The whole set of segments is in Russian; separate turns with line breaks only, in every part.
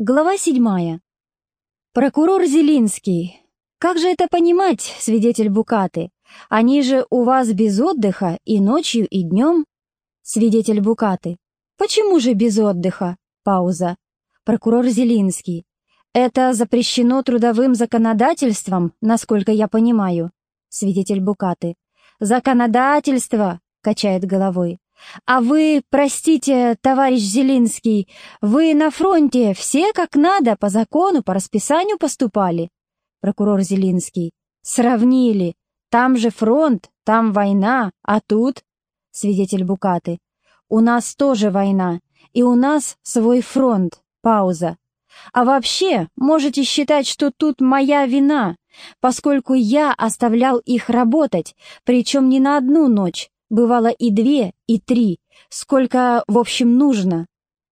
Глава седьмая. Прокурор Зелинский. Как же это понимать, свидетель Букаты? Они же у вас без отдыха и ночью, и днем? Свидетель Букаты. Почему же без отдыха? Пауза. Прокурор Зелинский. Это запрещено трудовым законодательством, насколько я понимаю. Свидетель Букаты. Законодательство, качает головой. «А вы, простите, товарищ Зелинский, вы на фронте все как надо, по закону, по расписанию поступали?» Прокурор Зелинский. «Сравнили. Там же фронт, там война, а тут...» Свидетель Букаты. «У нас тоже война, и у нас свой фронт. Пауза. А вообще, можете считать, что тут моя вина, поскольку я оставлял их работать, причем не на одну ночь, Бывало и две, и три. Сколько, в общем, нужно?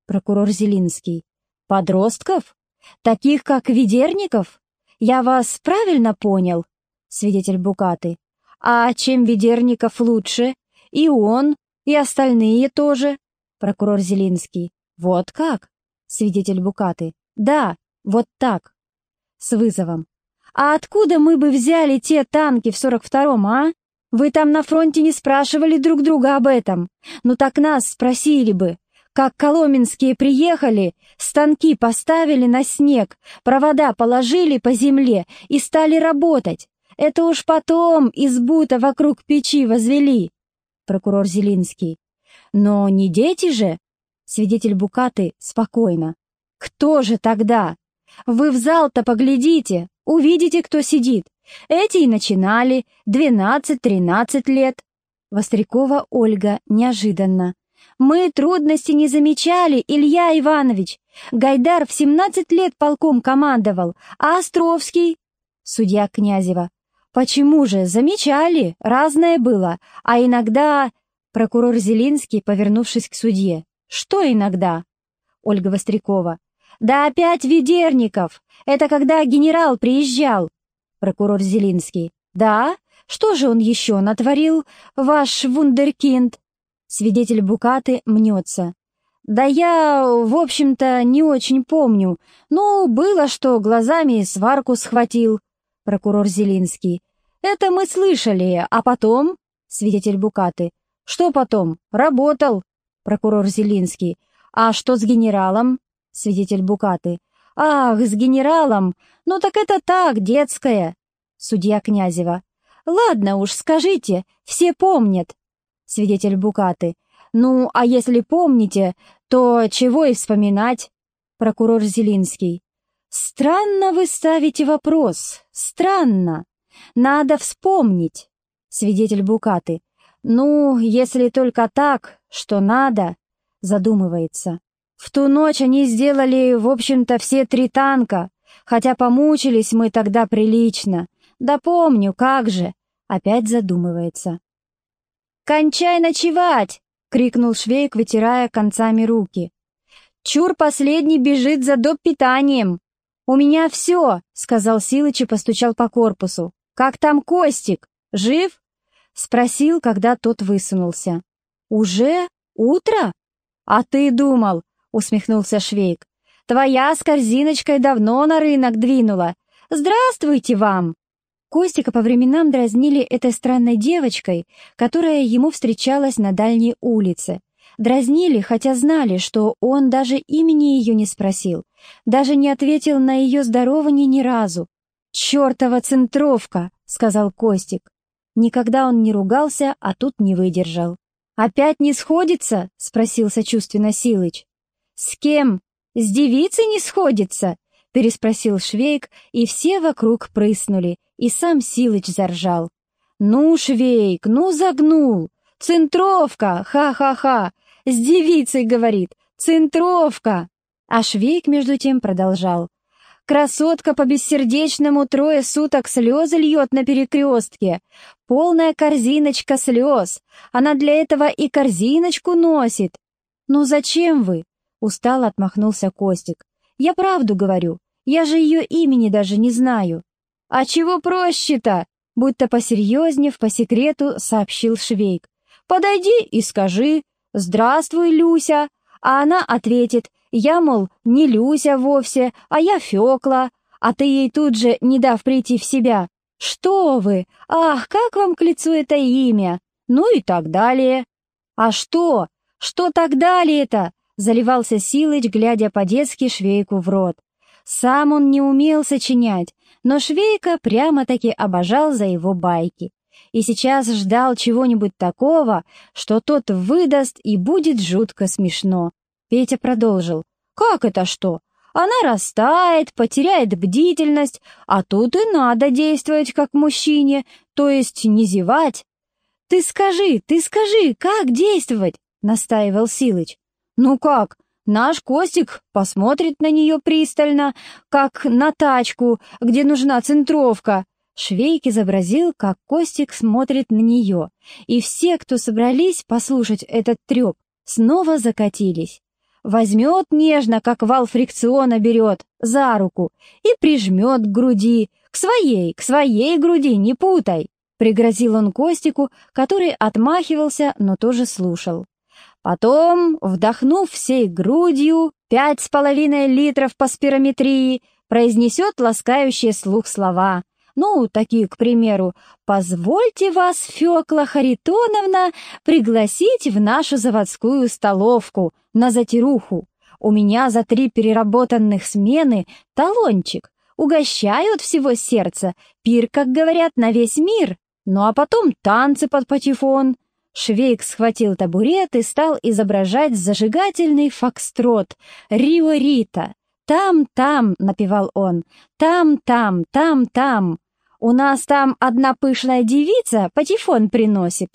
Прокурор Зелинский. Подростков? Таких, как Ведерников? Я вас правильно понял? Свидетель Букаты. А чем Ведерников лучше? И он, и остальные тоже? Прокурор Зелинский. Вот как? Свидетель Букаты. Да, вот так. С вызовом. А откуда мы бы взяли те танки в 42-м, а? Вы там на фронте не спрашивали друг друга об этом. Ну так нас спросили бы. Как коломенские приехали, станки поставили на снег, провода положили по земле и стали работать. Это уж потом из бута вокруг печи возвели. Прокурор Зелинский. Но не дети же. Свидетель Букаты спокойно. Кто же тогда? Вы в зал-то поглядите, увидите, кто сидит. Эти и начинали, двенадцать-тринадцать лет. Вострякова Ольга неожиданно. Мы трудности не замечали, Илья Иванович. Гайдар в семнадцать лет полком командовал, а Островский? Судья Князева. Почему же, замечали, разное было, а иногда... Прокурор Зелинский, повернувшись к судье. Что иногда? Ольга Вострякова. Да опять Ведерников. Это когда генерал приезжал. Прокурор Зелинский. «Да? Что же он еще натворил, ваш вундеркинд?» Свидетель Букаты мнется. «Да я, в общем-то, не очень помню. Ну, было, что глазами сварку схватил». Прокурор Зелинский. «Это мы слышали, а потом?» Свидетель Букаты. «Что потом? Работал». Прокурор Зелинский. «А что с генералом?» Свидетель Букаты. «Ах, с генералом! Ну так это так, детское!» Судья Князева. «Ладно уж, скажите, все помнят!» Свидетель Букаты. «Ну, а если помните, то чего и вспоминать?» Прокурор Зелинский. «Странно вы ставите вопрос. Странно. Надо вспомнить». Свидетель Букаты. «Ну, если только так, что надо», задумывается. В ту ночь они сделали, в общем-то, все три танка, хотя помучились мы тогда прилично. Да помню, как же. Опять задумывается. «Кончай ночевать!» — крикнул Швейк, вытирая концами руки. «Чур последний бежит за доп. питанием!» «У меня все!» — сказал Силыч и постучал по корпусу. «Как там Костик? Жив?» — спросил, когда тот высунулся. «Уже? Утро? А ты думал, усмехнулся Швейк. «Твоя с корзиночкой давно на рынок двинула. Здравствуйте вам!» Костика по временам дразнили этой странной девочкой, которая ему встречалась на дальней улице. Дразнили, хотя знали, что он даже имени ее не спросил, даже не ответил на ее здорование ни разу. «Чертова центровка!» — сказал Костик. Никогда он не ругался, а тут не выдержал. «Опять не сходится?» — спросил сочувственно Силыч. «С кем? С девицей не сходится?» — переспросил Швейк, и все вокруг прыснули, и сам Силыч заржал. «Ну, Швейк, ну загнул! Центровка! Ха-ха-ха! С девицей, — говорит, — центровка!» А Швейк, между тем, продолжал. Красотка по бессердечному трое суток слезы льет на перекрестке. Полная корзиночка слез. Она для этого и корзиночку носит. Ну зачем вы? Устало отмахнулся Костик. «Я правду говорю. Я же ее имени даже не знаю». «А чего проще-то?» Будто посерьезнев, по секрету сообщил Швейк. «Подойди и скажи «Здравствуй, Люся!» А она ответит Я, мол, не Люся вовсе, а я Фёкла, а ты ей тут же, не дав прийти в себя. Что вы? Ах, как вам к лицу это имя? Ну и так далее. А что? Что так далее-то? Заливался Силыч, глядя по-детски Швейку в рот. Сам он не умел сочинять, но Швейка прямо-таки обожал за его байки. И сейчас ждал чего-нибудь такого, что тот выдаст и будет жутко смешно. Петя продолжил. «Как это что? Она растает, потеряет бдительность, а тут и надо действовать как мужчине, то есть не зевать. «Ты скажи, ты скажи, как действовать?» — настаивал Силыч. «Ну как? Наш Костик посмотрит на нее пристально, как на тачку, где нужна центровка». Швейк изобразил, как Костик смотрит на нее, и все, кто собрались послушать этот треп, снова закатились возьмет нежно, как вал фрикциона берет, за руку и прижмет к груди, к своей, к своей груди, не путай, пригрозил он Костику, который отмахивался, но тоже слушал. Потом, вдохнув всей грудью пять с половиной литров по спирометрии, произнесет ласкающие слух слова — ну, такие, к примеру, «Позвольте вас, Фёкла Харитоновна, пригласить в нашу заводскую столовку на затируху. У меня за три переработанных смены талончик. Угощают всего сердца, пир, как говорят, на весь мир. Ну а потом танцы под патефон». Швейк схватил табурет и стал изображать зажигательный фокстрот «Рио Рита». «Там-там», — напевал он, «там-там, там-там». У нас там одна пышная девица патефон приносит.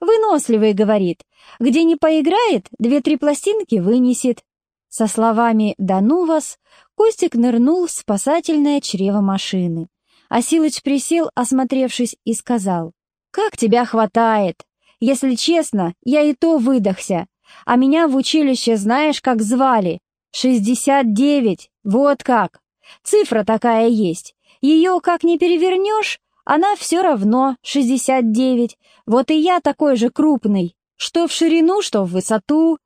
Выносливый, говорит. Где не поиграет, две-три пластинки вынесет. Со словами «Да ну вас!» Костик нырнул в спасательное чрево машины. А Силыч присел, осмотревшись, и сказал. «Как тебя хватает! Если честно, я и то выдохся. А меня в училище знаешь, как звали? Шестьдесят девять, вот как! Цифра такая есть. Ее как не перевернешь, она все равно 69. Вот и я такой же крупный, что в ширину, что в высоту.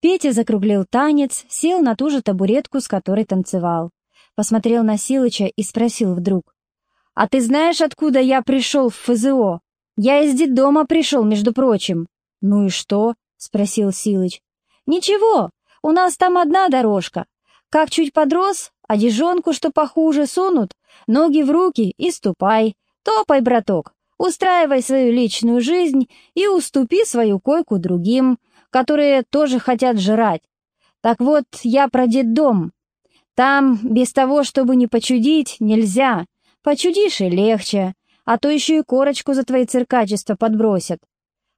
Петя закруглил танец, сел на ту же табуретку, с которой танцевал. Посмотрел на Силыча и спросил вдруг. «А ты знаешь, откуда я пришел в ФЗО? Я из детдома пришел, между прочим». «Ну и что?» — спросил Силыч. «Ничего, у нас там одна дорожка. Как чуть подрос, одежонку, что похуже, сунут, ноги в руки и ступай. Топай, браток, устраивай свою личную жизнь и уступи свою койку другим, которые тоже хотят жрать. Так вот, я про детдом. Там без того, чтобы не почудить, нельзя. Почудишь и легче, а то еще и корочку за твои циркачества подбросят.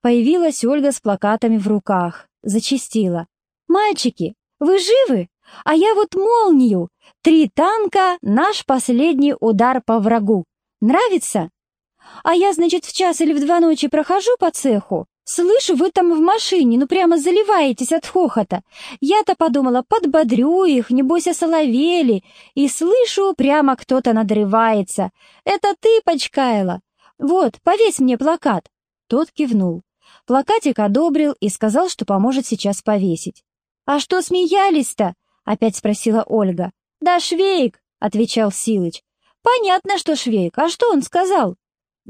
Появилась Ольга с плакатами в руках, зачастила. «Мальчики, вы живы? А я вот молнию. Три танка — наш последний удар по врагу. Нравится? А я, значит, в час или в два ночи прохожу по цеху. Слышу, вы там в машине, ну прямо заливаетесь от хохота. Я-то подумала, подбодрю их, небось осоловели. И слышу, прямо кто-то надрывается. Это ты, Почкайла? Вот, повесь мне плакат. Тот кивнул. Плакатик одобрил и сказал, что поможет сейчас повесить. «А что смеялись-то?» — опять спросила Ольга. «Да Швейк!» — отвечал Силыч. «Понятно, что Швейк. А что он сказал?»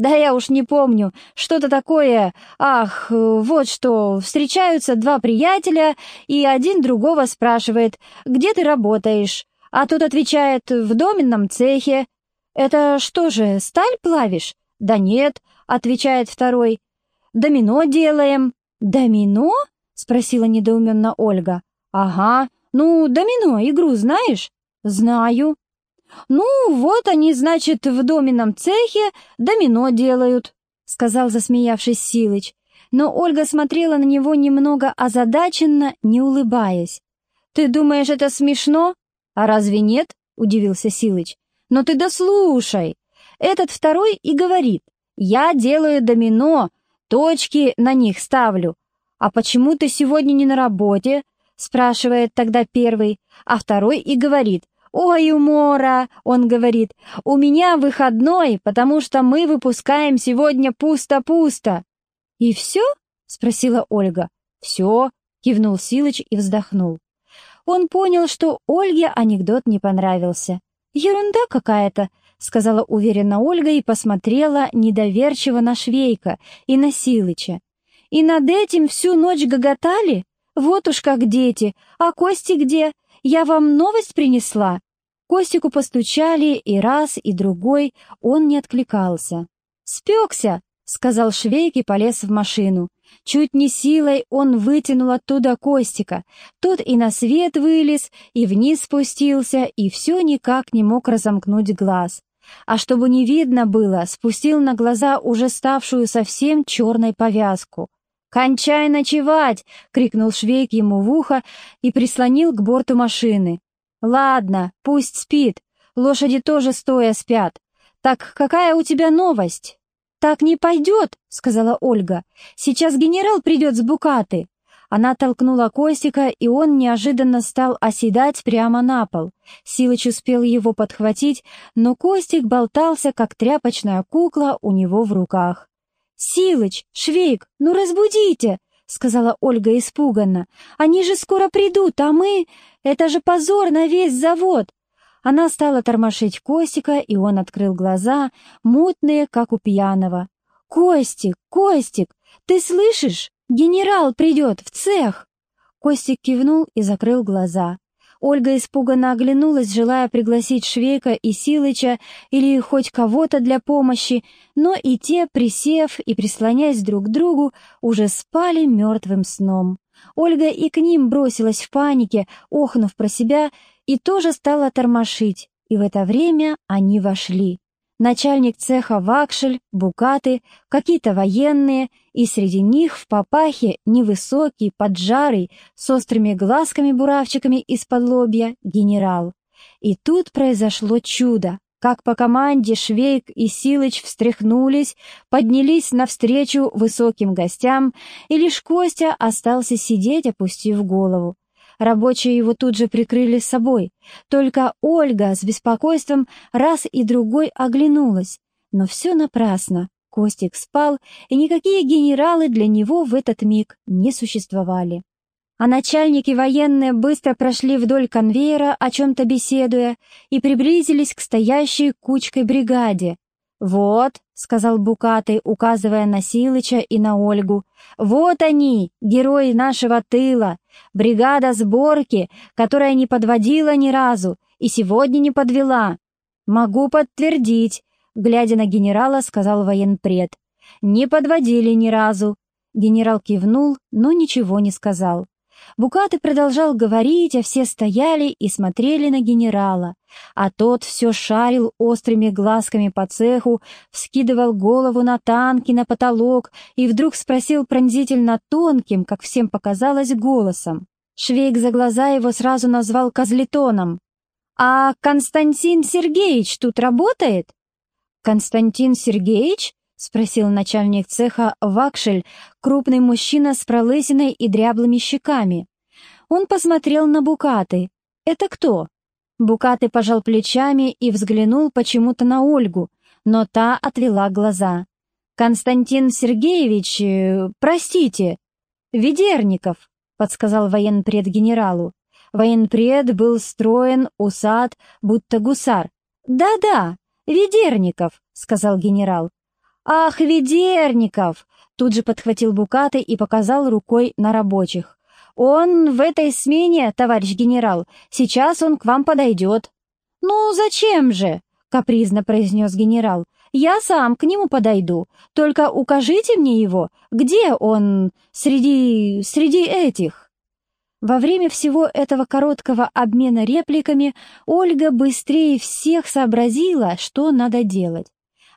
«Да я уж не помню. Что-то такое... Ах, вот что. Встречаются два приятеля, и один другого спрашивает, где ты работаешь?» А тот отвечает, в доменном цехе. «Это что же, сталь плавишь?» «Да нет», — отвечает второй. «Домино делаем». «Домино?» — спросила недоуменно Ольга. «Ага, ну, домино, игру знаешь?» «Знаю». «Ну, вот они, значит, в доменном цехе домино делают», — сказал, засмеявшись Силыч. Но Ольга смотрела на него немного озадаченно, не улыбаясь. «Ты думаешь, это смешно? А разве нет?» — удивился Силыч. «Но ты дослушай. Этот второй и говорит. Я делаю домино, точки на них ставлю. А почему ты сегодня не на работе?» — спрашивает тогда первый, а второй и говорит. «Ой, умора!» — он говорит. «У меня выходной, потому что мы выпускаем сегодня пусто-пусто». «И все?» — спросила Ольга. «Все», — кивнул Силыч и вздохнул. Он понял, что Ольге анекдот не понравился. «Ерунда какая-то», — сказала уверенно Ольга и посмотрела недоверчиво на Швейка и на Силыча. «И над этим всю ночь гоготали? Вот уж как дети. А Кости где? Я вам новость принесла?» Костику постучали и раз, и другой, он не откликался. «Спекся!» — сказал Швейк и полез в машину. Чуть не силой он вытянул оттуда Костика. Тот и на свет вылез, и вниз спустился, и все никак не мог разомкнуть глаз. А чтобы не видно было, спустил на глаза уже ставшую совсем черной повязку. «Кончай ночевать!» — крикнул Швейк ему в ухо и прислонил к борту машины. «Ладно, пусть спит. Лошади тоже стоя спят. Так какая у тебя новость?» «Так не пойдет», — сказала Ольга. «Сейчас генерал придет с букаты». Она толкнула Костика, и он неожиданно стал оседать прямо на пол. Силыч успел его подхватить, но Костик болтался, как тряпочная кукла у него в руках. «Силыч, Швейк, ну разбудите!» — сказала Ольга испуганно. «Они же скоро придут, а мы... Это же позор на весь завод!» Она стала тормошить Костика, и он открыл глаза, мутные, как у пьяного. «Костик, Костик, ты слышишь? Генерал придет в цех!» Костик кивнул и закрыл глаза. Ольга испуганно оглянулась, желая пригласить Швейка и Силыча или хоть кого-то для помощи, но и те, присев и прислоняясь друг к другу, уже спали мертвым сном. Ольга и к ним бросилась в панике, охнув про себя, и тоже стала тормошить, и в это время они вошли начальник цеха Вакшель, Букаты, какие-то военные, и среди них в папахе невысокий, поджарый, с острыми глазками-буравчиками из-под лобья генерал. И тут произошло чудо. Как по команде Швейк и Силыч встряхнулись, поднялись навстречу высоким гостям, и лишь Костя остался сидеть, опустив голову. Рабочие его тут же прикрыли собой. Только Ольга с беспокойством раз и другой оглянулась. Но все напрасно. Костик спал, и никакие генералы для него в этот миг не существовали. А начальники военные быстро прошли вдоль конвейера, о чем-то беседуя, и приблизились к стоящей кучкой бригаде, «Вот», — сказал Букатый, указывая на Силыча и на Ольгу, «вот они, герои нашего тыла, бригада сборки, которая не подводила ни разу и сегодня не подвела». «Могу подтвердить», — глядя на генерала, сказал военпред. «Не подводили ни разу». Генерал кивнул, но ничего не сказал. Букаты продолжал говорить, а все стояли и смотрели на генерала. А тот все шарил острыми глазками по цеху, вскидывал голову на танки, на потолок и вдруг спросил пронзительно тонким, как всем показалось, голосом. Швейк за глаза его сразу назвал козлетоном. «А Константин Сергеевич тут работает?» «Константин Сергеевич?» — спросил начальник цеха Вакшель, крупный мужчина с пролысиной и дряблыми щеками. Он посмотрел на Букаты. «Это кто?» Букаты пожал плечами и взглянул почему-то на Ольгу, но та отвела глаза. «Константин Сергеевич, э, простите, Ведерников», — подсказал военпред генералу. Военпред был строен, усад, будто гусар. «Да-да, Ведерников», — сказал генерал. «Ах, Ведерников!» Тут же подхватил Букаты и показал рукой на рабочих. «Он в этой смене, товарищ генерал. Сейчас он к вам подойдет». «Ну, зачем же?» — капризно произнес генерал. «Я сам к нему подойду. Только укажите мне его. Где он среди... среди этих?» Во время всего этого короткого обмена репликами Ольга быстрее всех сообразила, что надо делать.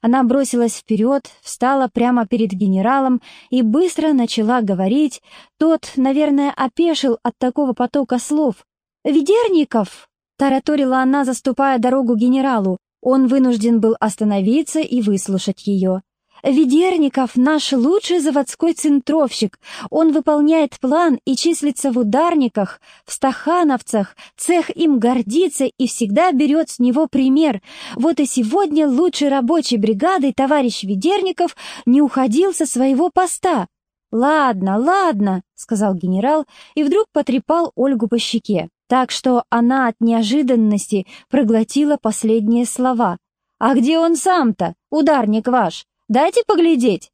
Она бросилась вперед, встала прямо перед генералом и быстро начала говорить. Тот, наверное, опешил от такого потока слов. «Ведерников!» — тараторила она, заступая дорогу генералу. Он вынужден был остановиться и выслушать ее. Ведерников — наш лучший заводской центровщик. Он выполняет план и числится в ударниках, в стахановцах. Цех им гордится и всегда берет с него пример. Вот и сегодня лучший рабочий бригады товарищ Ведерников не уходил со своего поста. «Ладно, ладно», — сказал генерал и вдруг потрепал Ольгу по щеке. так что она от неожиданности проглотила последние слова. «А где он сам-то, ударник ваш? Дайте поглядеть!»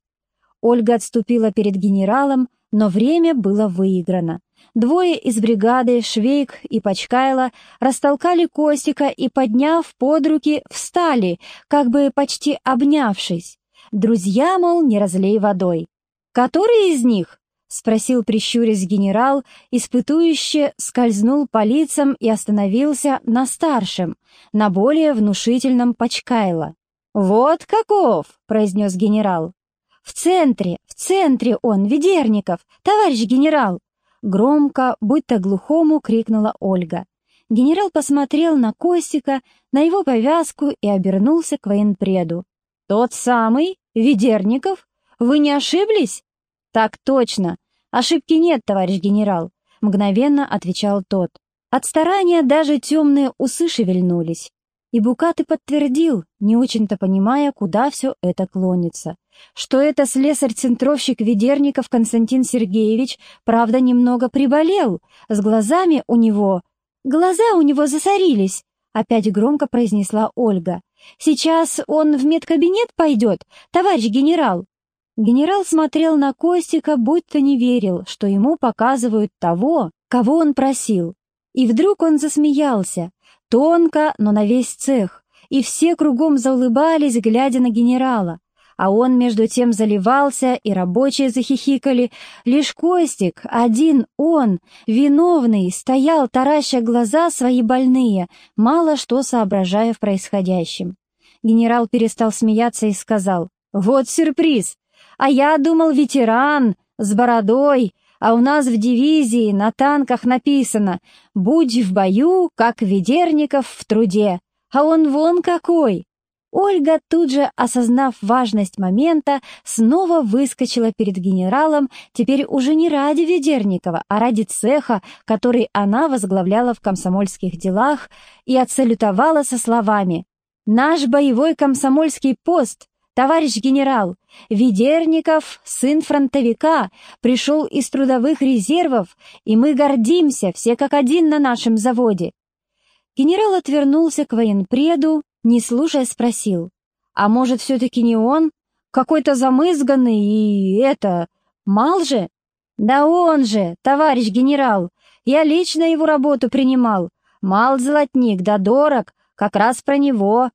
Ольга отступила перед генералом, но время было выиграно. Двое из бригады, Швейк и Почкайло, растолкали Костика и, подняв под руки, встали, как бы почти обнявшись. Друзья, мол, не разлей водой. «Который из них?» — спросил прищурясь генерал, испытующе скользнул по лицам и остановился на старшем, на более внушительном Почкайло. «Вот каков!» — произнес генерал. «В центре, в центре он, Ведерников, товарищ генерал!» Громко, будто глухому, крикнула Ольга. Генерал посмотрел на Костика, на его повязку и обернулся к военпреду. «Тот самый? Ведерников? Вы не ошиблись?» «Так точно. Ошибки нет, товарищ генерал», — мгновенно отвечал тот. От старания даже темные усы шевельнулись. И Букаты подтвердил, не очень-то понимая, куда все это клонится, что это слесарь-центровщик Ведерников Константин Сергеевич, правда, немного приболел, с глазами у него... Глаза у него засорились, опять громко произнесла Ольга. Сейчас он в медкабинет пойдет, товарищ генерал. Генерал смотрел на Костика, будто не верил, что ему показывают того, кого он просил. И вдруг он засмеялся, Тонко, но на весь цех, и все кругом заулыбались, глядя на генерала. А он между тем заливался, и рабочие захихикали. Лишь Костик, один он, виновный, стоял, тараща глаза свои больные, мало что соображая в происходящем. Генерал перестал смеяться и сказал, «Вот сюрприз! А я думал, ветеран, с бородой, а у нас в дивизии на танках написано «Будь в бою, как Ведерников в труде», а он вон какой. Ольга, тут же осознав важность момента, снова выскочила перед генералом, теперь уже не ради Ведерникова, а ради цеха, который она возглавляла в комсомольских делах, и отсалютовала со словами «Наш боевой комсомольский пост «Товарищ генерал, Ведерников, сын фронтовика, пришел из трудовых резервов, и мы гордимся, все как один на нашем заводе». Генерал отвернулся к военпреду, не слушая спросил, «А может, все-таки не он? Какой-то замызганный и это... Мал же?» «Да он же, товарищ генерал, я лично его работу принимал. Мал золотник, да дорог, как раз про него».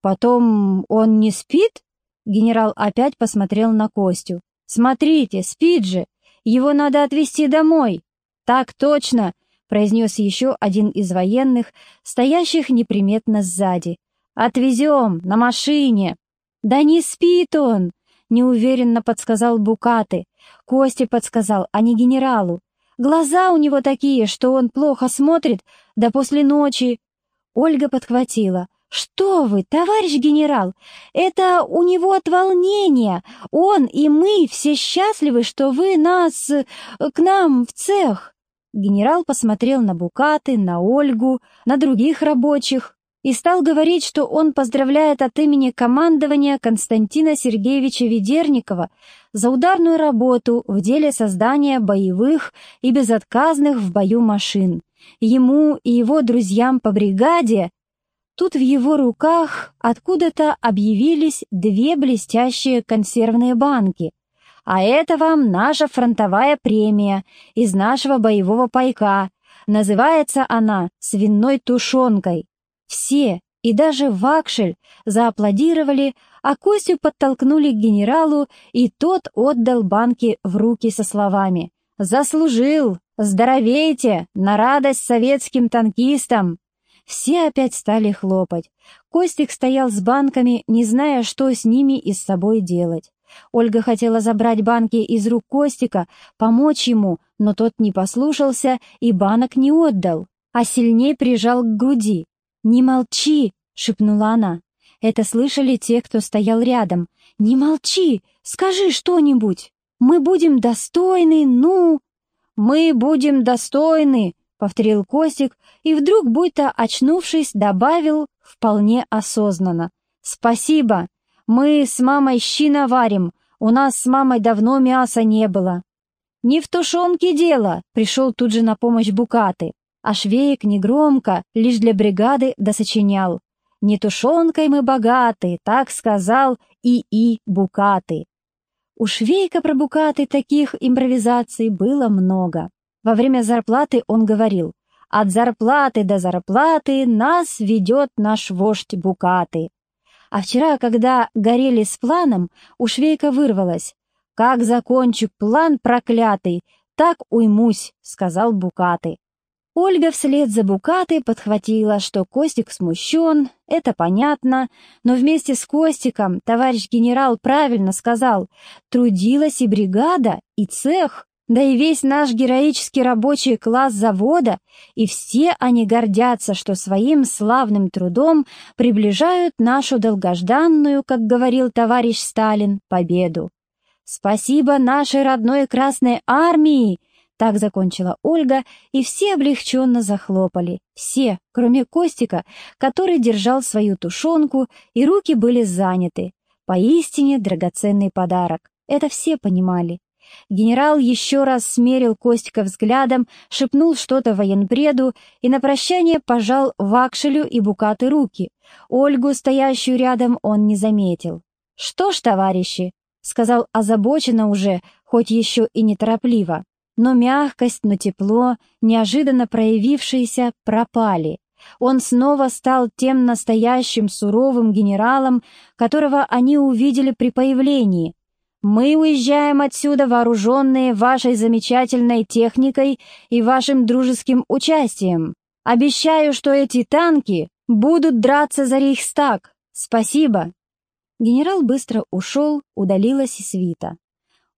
«Потом он не спит?» Генерал опять посмотрел на Костю. «Смотрите, спит же! Его надо отвезти домой!» «Так точно!» — произнес еще один из военных, стоящих неприметно сзади. «Отвезем! На машине!» «Да не спит он!» — неуверенно подсказал Букаты. Косте подсказал, а не генералу. «Глаза у него такие, что он плохо смотрит, да после ночи...» Ольга подхватила. «Что вы, товарищ генерал, это у него от волнения. Он и мы все счастливы, что вы нас... Э, к нам в цех». Генерал посмотрел на Букаты, на Ольгу, на других рабочих и стал говорить, что он поздравляет от имени командования Константина Сергеевича Ведерникова за ударную работу в деле создания боевых и безотказных в бою машин. Ему и его друзьям по бригаде Тут в его руках откуда-то объявились две блестящие консервные банки. А это вам наша фронтовая премия из нашего боевого пайка. Называется она свиной тушенкой. Все, и даже Вакшель, зааплодировали, а Костю подтолкнули к генералу, и тот отдал банки в руки со словами «Заслужил! Здоровейте! На радость советским танкистам!» Все опять стали хлопать. Костик стоял с банками, не зная, что с ними и с собой делать. Ольга хотела забрать банки из рук Костика, помочь ему, но тот не послушался и банок не отдал, а сильнее прижал к груди. «Не молчи!» — шепнула она. Это слышали те, кто стоял рядом. «Не молчи! Скажи что-нибудь! Мы будем достойны, ну...» «Мы будем достойны!» Повторил Костик и вдруг, будто очнувшись, добавил вполне осознанно. «Спасибо! Мы с мамой щи наварим, у нас с мамой давно мяса не было». «Не в тушенке дело!» — пришел тут же на помощь Букаты. А Швейк негромко, лишь для бригады досочинял. «Не тушенкой мы богаты», так сказал И.И. Букаты. У Швейка про Букаты таких импровизаций было много. Во время зарплаты он говорил «От зарплаты до зарплаты нас ведет наш вождь Букаты». А вчера, когда горели с планом, у Швейка вырвалось «Как закончу план проклятый, так уймусь», — сказал Букаты. Ольга вслед за Букатой подхватила, что Костик смущен, это понятно, но вместе с Костиком товарищ генерал правильно сказал, трудилась и бригада, и цех, да и весь наш героический рабочий класс завода, и все они гордятся, что своим славным трудом приближают нашу долгожданную, как говорил товарищ Сталин, победу. Спасибо нашей родной Красной Армии! Так закончила Ольга, и все облегченно захлопали. Все, кроме Костика, который держал свою тушенку, и руки были заняты. Поистине драгоценный подарок. Это все понимали. Генерал еще раз смерил Костика взглядом, шепнул что-то военпреду и на прощание пожал Вакшелю и Букаты руки. Ольгу, стоящую рядом, он не заметил. «Что ж, товарищи», — сказал озабоченно уже, хоть еще и неторопливо, но мягкость, но тепло, неожиданно проявившиеся, пропали. Он снова стал тем настоящим суровым генералом, которого они увидели при появлении. «Мы уезжаем отсюда, вооруженные вашей замечательной техникой и вашим дружеским участием. Обещаю, что эти танки будут драться за Рейхстаг. Спасибо!» Генерал быстро ушел, удалилась и свита.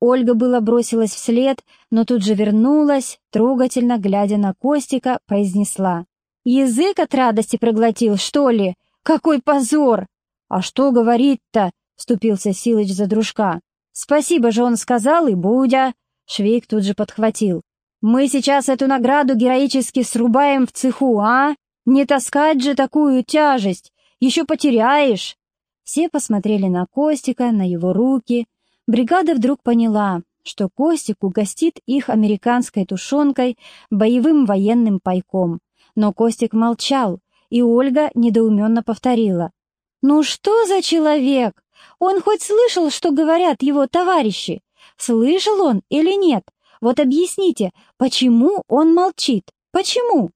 Ольга было бросилась вслед, но тут же вернулась, трогательно глядя на Костика, произнесла. «Язык от радости проглотил, что ли? Какой позор!» «А что говорить-то?» — вступился Силыч за дружка. «Спасибо же он сказал, и Будя!» Швейк тут же подхватил. «Мы сейчас эту награду героически срубаем в цеху, а? Не таскать же такую тяжесть! Еще потеряешь!» Все посмотрели на Костика, на его руки, Бригада вдруг поняла, что Костик угостит их американской тушенкой, боевым военным пайком. Но Костик молчал, и Ольга недоуменно повторила. «Ну что за человек? Он хоть слышал, что говорят его товарищи? Слышал он или нет? Вот объясните, почему он молчит? Почему?»